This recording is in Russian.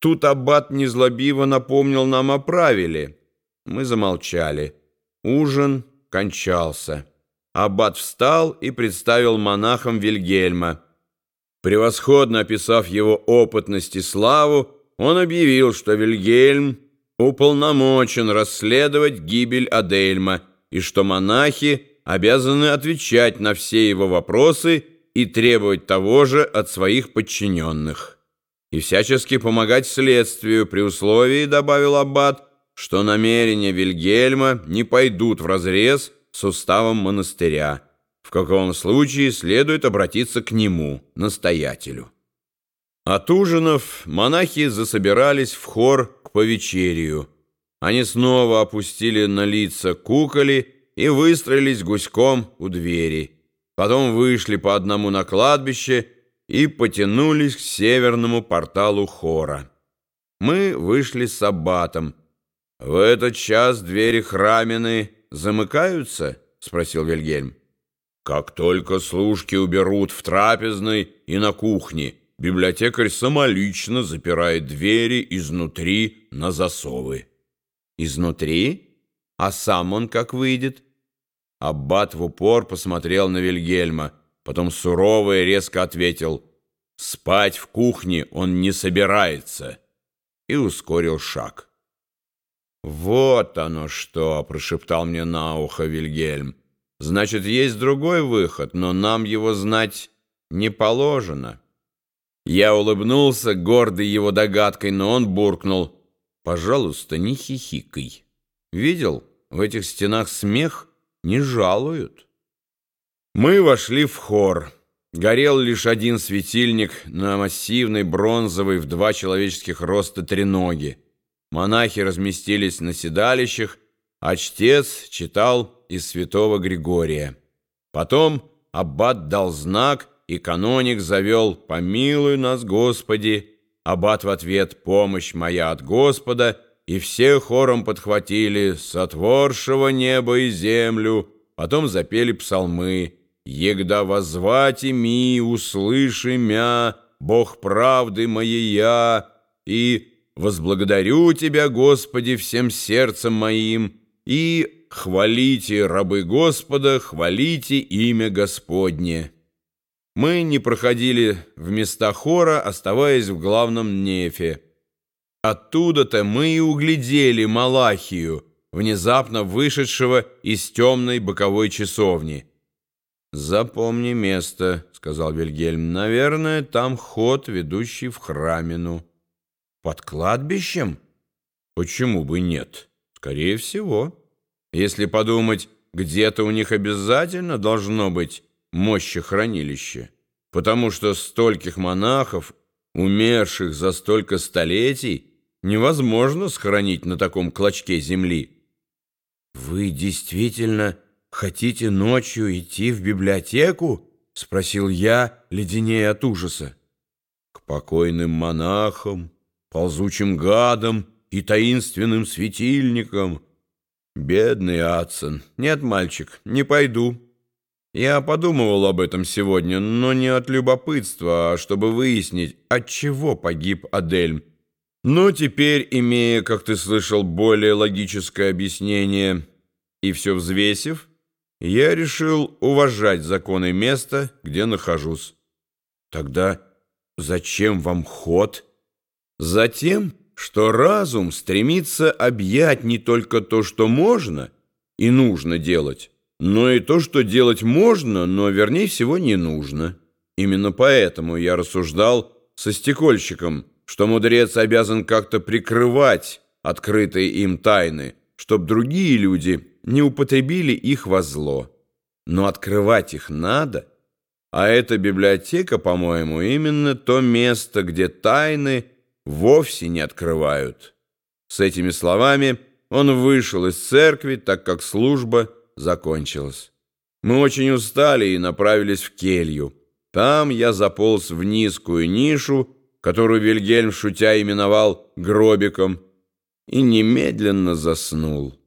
Тут аббат незлобиво напомнил нам о правиле. Мы замолчали. Ужин кончался. Аббат встал и представил монахам Вильгельма. Превосходно описав его опытность и славу, он объявил, что Вильгельм уполномочен расследовать гибель Адельма и что монахи обязаны отвечать на все его вопросы и требовать того же от своих подчиненных. И всячески помогать следствию при условии, добавил Аббат, что намерения Вильгельма не пойдут вразрез с уставом монастыря. В каком случае следует обратиться к нему, настоятелю. От ужинов монахи засобирались в хор к повечерию. Они снова опустили на лица куколи и выстроились гуськом у двери. Потом вышли по одному на кладбище и потянулись к северному порталу хора. Мы вышли с аббатом. «В этот час двери храмины замыкаются?» — спросил Вильгельм. «Как только служки уберут в трапезной и на кухне, библиотекарь самолично запирает двери изнутри на засовы». «Изнутри? А сам он как выйдет?» Аббат в упор посмотрел на Вильгельма, потом сурово и резко ответил «Спать в кухне он не собирается» и ускорил шаг. «Вот оно что!» — прошептал мне на ухо Вильгельм. «Значит, есть другой выход, но нам его знать не положено». Я улыбнулся, гордый его догадкой, но он буркнул. «Пожалуйста, не хихикай. Видел, в этих стенах смех не жалуют». Мы вошли в хор. Горел лишь один светильник на массивной бронзовой в два человеческих роста треноги. Монахи разместились на седалищах, а чтец читал из святого Григория. Потом аббат дал знак, и каноник завел «Помилуй нас, Господи!» Аббат в ответ «Помощь моя от Господа!» И все хором подхватили «Сотворшего небо и землю!» Потом запели псалмы «Егда возвать ми, услыши мя, Бог правды моея!» и возблагодарю Тебя, Господи, всем сердцем моим, и хвалите, рабы Господа, хвалите имя Господне». Мы не проходили в места хора, оставаясь в главном нефе. Оттуда-то мы и углядели Малахию, внезапно вышедшего из темной боковой часовни. «Запомни место», — сказал Вильгельм. «Наверное, там ход, ведущий в храмину». Под кладбищем? Почему бы нет? Скорее всего. Если подумать, где-то у них обязательно должно быть мощехранилище, потому что стольких монахов, умерших за столько столетий, невозможно сохранить на таком клочке земли. «Вы действительно хотите ночью идти в библиотеку?» — спросил я, леденее от ужаса. «К покойным монахам» ползучим гадом и таинственным светильником. Бедный Адсон. Нет, мальчик, не пойду. Я подумывал об этом сегодня, но не от любопытства, а чтобы выяснить, от чего погиб Адельм. Но теперь, имея, как ты слышал, более логическое объяснение и все взвесив, я решил уважать законы места, где нахожусь. Тогда зачем вам ход? Затем, что разум стремится объять не только то, что можно и нужно делать, но и то, что делать можно, но, вернее всего, не нужно. Именно поэтому я рассуждал со стекольщиком, что мудрец обязан как-то прикрывать открытые им тайны, чтобы другие люди не употребили их во зло. Но открывать их надо, а эта библиотека, по-моему, именно то место, где тайны – вовсе не открывают. С этими словами он вышел из церкви, так как служба закончилась. Мы очень устали и направились в келью. Там я заполз в низкую нишу, которую Вильгельм, шутя, именовал гробиком, и немедленно заснул.